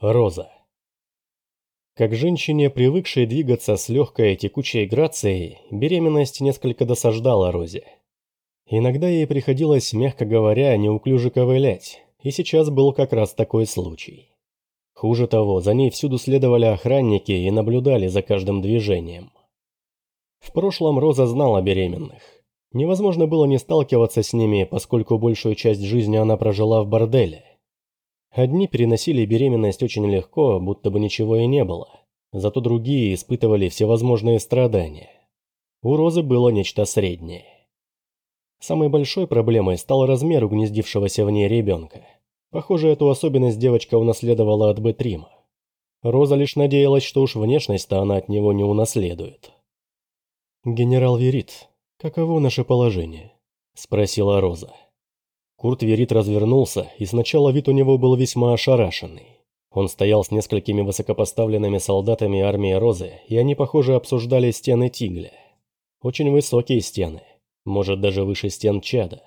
Роза. Как женщине, привыкшей двигаться с легкой текучей грацией, беременность несколько досаждала Розе. Иногда ей приходилось, мягко говоря, неуклюже ковылять, и сейчас был как раз такой случай. Хуже того, за ней всюду следовали охранники и наблюдали за каждым движением. В прошлом Роза знала беременных. Невозможно было не сталкиваться с ними, поскольку большую часть жизни она прожила в борделе. Одни переносили беременность очень легко, будто бы ничего и не было. Зато другие испытывали всевозможные страдания. У Розы было нечто среднее. Самой большой проблемой стал размер угнездившегося в ней ребенка. Похоже, эту особенность девочка унаследовала от Бетрима. Роза лишь надеялась, что уж внешность-то она от него не унаследует. «Генерал Верит, каково наше положение?» – спросила Роза. Курт Верит развернулся, и сначала вид у него был весьма ошарашенный. Он стоял с несколькими высокопоставленными солдатами армии Розы, и они, похоже, обсуждали стены Тигля. Очень высокие стены, может даже выше стен Чада.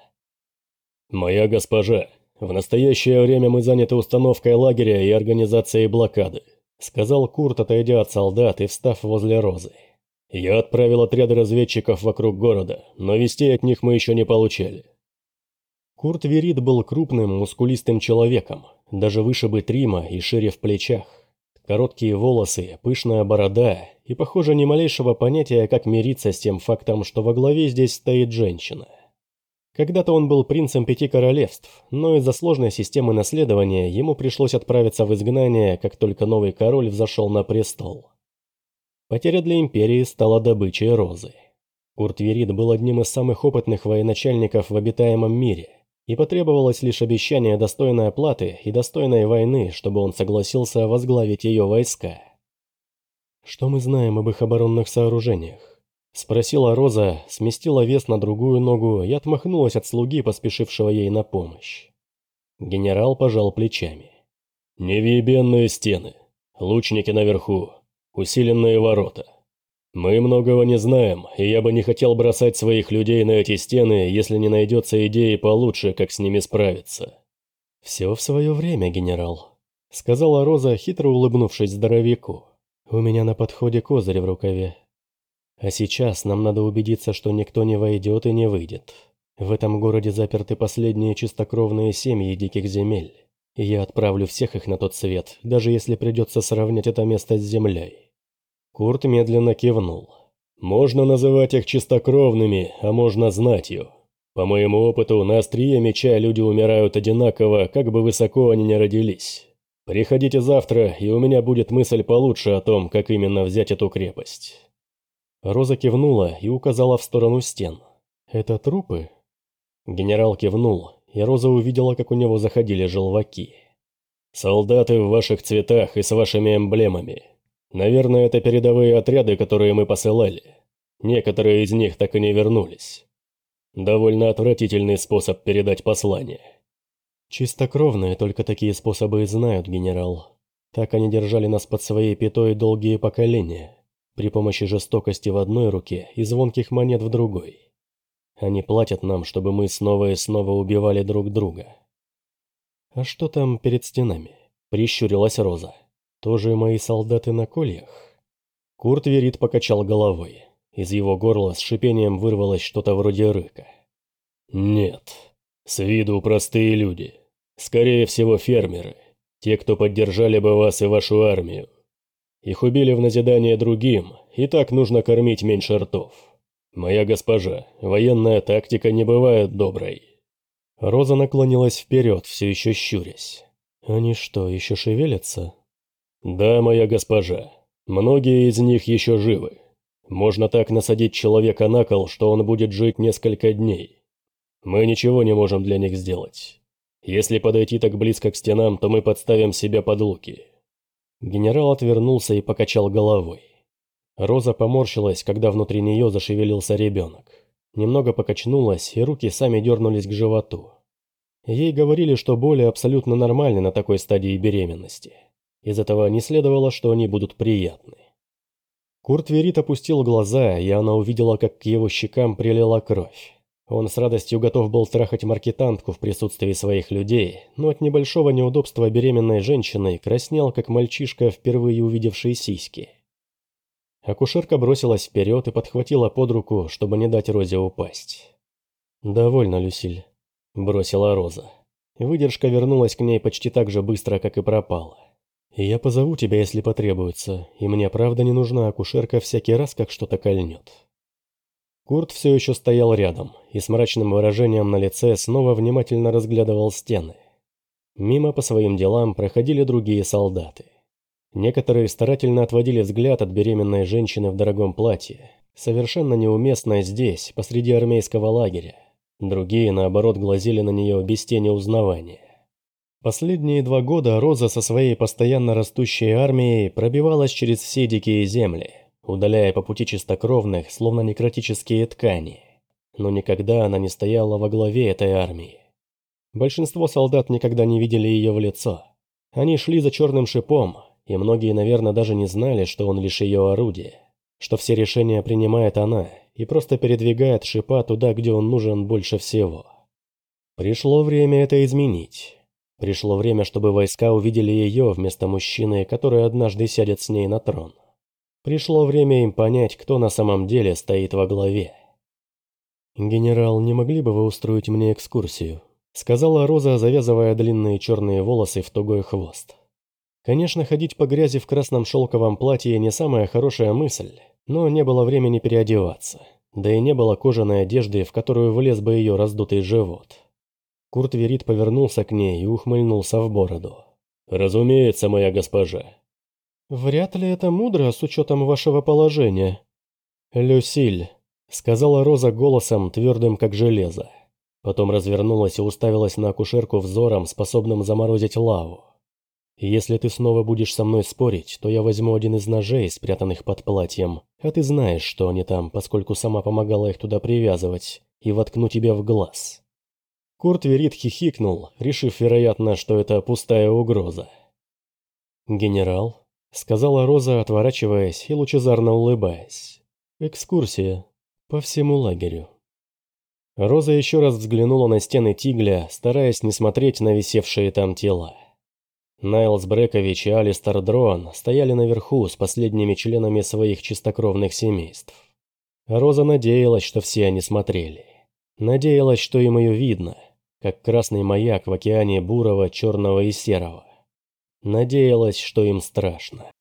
«Моя госпожа, в настоящее время мы заняты установкой лагеря и организацией блокады», сказал Курт, отойдя от солдат и встав возле Розы. «Я отправил отряды разведчиков вокруг города, но вестей от них мы еще не получали». Курт Верит был крупным, мускулистым человеком, даже выше бы Трима и шире в плечах. Короткие волосы, пышная борода и, похоже, ни малейшего понятия, как мириться с тем фактом, что во главе здесь стоит женщина. Когда-то он был принцем пяти королевств, но из-за сложной системы наследования ему пришлось отправиться в изгнание, как только новый король взошел на престол. Потеря для империи стала добычей розы. Курт Верид был одним из самых опытных военачальников в обитаемом мире, и потребовалось лишь обещание достойной оплаты и достойной войны, чтобы он согласился возглавить ее войска. «Что мы знаем об их оборонных сооружениях?» Спросила Роза, сместила вес на другую ногу и отмахнулась от слуги, поспешившего ей на помощь. Генерал пожал плечами. «Невъебенные стены, лучники наверху, усиленные ворота. Мы многого не знаем, и я бы не хотел бросать своих людей на эти стены, если не найдется идеи получше, как с ними справиться. «Все в свое время, генерал», — сказала Роза, хитро улыбнувшись здоровяку. «У меня на подходе козырь в рукаве. А сейчас нам надо убедиться, что никто не войдет и не выйдет. В этом городе заперты последние чистокровные семьи диких земель, и я отправлю всех их на тот свет, даже если придется сравнять это место с землей». Курт медленно кивнул. «Можно называть их чистокровными, а можно знатью. По моему опыту, на острие меча люди умирают одинаково, как бы высоко они ни родились. Приходите завтра, и у меня будет мысль получше о том, как именно взять эту крепость». Роза кивнула и указала в сторону стен. «Это трупы?» Генерал кивнул, и Роза увидела, как у него заходили желваки. «Солдаты в ваших цветах и с вашими эмблемами. Наверное, это передовые отряды, которые мы посылали. Некоторые из них так и не вернулись. Довольно отвратительный способ передать послание. Чистокровные только такие способы и знают, генерал. Так они держали нас под своей пятой долгие поколения, при помощи жестокости в одной руке и звонких монет в другой. Они платят нам, чтобы мы снова и снова убивали друг друга. А что там перед стенами? Прищурилась Роза. Тоже мои солдаты на кольях? Курт Верит покачал головой. Из его горла с шипением вырвалось что-то вроде рыка. «Нет. С виду простые люди. Скорее всего, фермеры. Те, кто поддержали бы вас и вашу армию. Их убили в назидание другим, и так нужно кормить меньше ртов. Моя госпожа, военная тактика не бывает доброй». Роза наклонилась вперед, все еще щурясь. «Они что, еще шевелятся?» «Да, моя госпожа. Многие из них еще живы. Можно так насадить человека на кол, что он будет жить несколько дней. Мы ничего не можем для них сделать. Если подойти так близко к стенам, то мы подставим себя под луки». Генерал отвернулся и покачал головой. Роза поморщилась, когда внутри нее зашевелился ребенок. Немного покачнулась, и руки сами дернулись к животу. Ей говорили, что боли абсолютно нормальны на такой стадии беременности. Из этого не следовало, что они будут приятны. Курт Верит опустил глаза, и она увидела, как к его щекам прилила кровь. Он с радостью готов был трахать маркетантку в присутствии своих людей, но от небольшого неудобства беременной женщины краснел, как мальчишка, впервые увидевший сиськи. Акушерка бросилась вперед и подхватила под руку, чтобы не дать Розе упасть. «Довольно, Люсиль», — бросила Роза. Выдержка вернулась к ней почти так же быстро, как и пропала. «Я позову тебя, если потребуется, и мне правда не нужна акушерка всякий раз, как что-то кольнет». Курт все еще стоял рядом и с мрачным выражением на лице снова внимательно разглядывал стены. Мимо по своим делам проходили другие солдаты. Некоторые старательно отводили взгляд от беременной женщины в дорогом платье, совершенно неуместной здесь, посреди армейского лагеря. Другие, наоборот, глазели на нее без тени узнавания. Последние два года Роза со своей постоянно растущей армией пробивалась через все дикие земли, удаляя по пути чистокровных, словно некротические ткани. Но никогда она не стояла во главе этой армии. Большинство солдат никогда не видели ее в лицо. Они шли за черным шипом, и многие, наверное, даже не знали, что он лишь ее орудие, что все решения принимает она и просто передвигает шипа туда, где он нужен больше всего. Пришло время это изменить. Пришло время, чтобы войска увидели ее вместо мужчины, который однажды сядет с ней на трон. Пришло время им понять, кто на самом деле стоит во главе. «Генерал, не могли бы вы устроить мне экскурсию?» Сказала Роза, завязывая длинные черные волосы в тугой хвост. Конечно, ходить по грязи в красном шелковом платье не самая хорошая мысль, но не было времени переодеваться. Да и не было кожаной одежды, в которую влез бы ее раздутый живот. Курт Верит повернулся к ней и ухмыльнулся в бороду. «Разумеется, моя госпожа. «Вряд ли это мудро с учетом вашего положения». «Люсиль», — сказала Роза голосом, твердым как железо. Потом развернулась и уставилась на акушерку взором, способным заморозить лаву. «Если ты снова будешь со мной спорить, то я возьму один из ножей, спрятанных под платьем, а ты знаешь, что они там, поскольку сама помогала их туда привязывать, и воткну тебе в глаз». Курт Верит хихикнул, решив, вероятно, что это пустая угроза. «Генерал», — сказала Роза, отворачиваясь и лучезарно улыбаясь. «Экскурсия. По всему лагерю». Роза еще раз взглянула на стены Тигля, стараясь не смотреть на висевшие там тела. Найлс Брекович и Алистер Дрон стояли наверху с последними членами своих чистокровных семейств. Роза надеялась, что все они смотрели. Надеялась, что им ее видно, как красный маяк в океане бурого, черного и серого. Надеялась, что им страшно.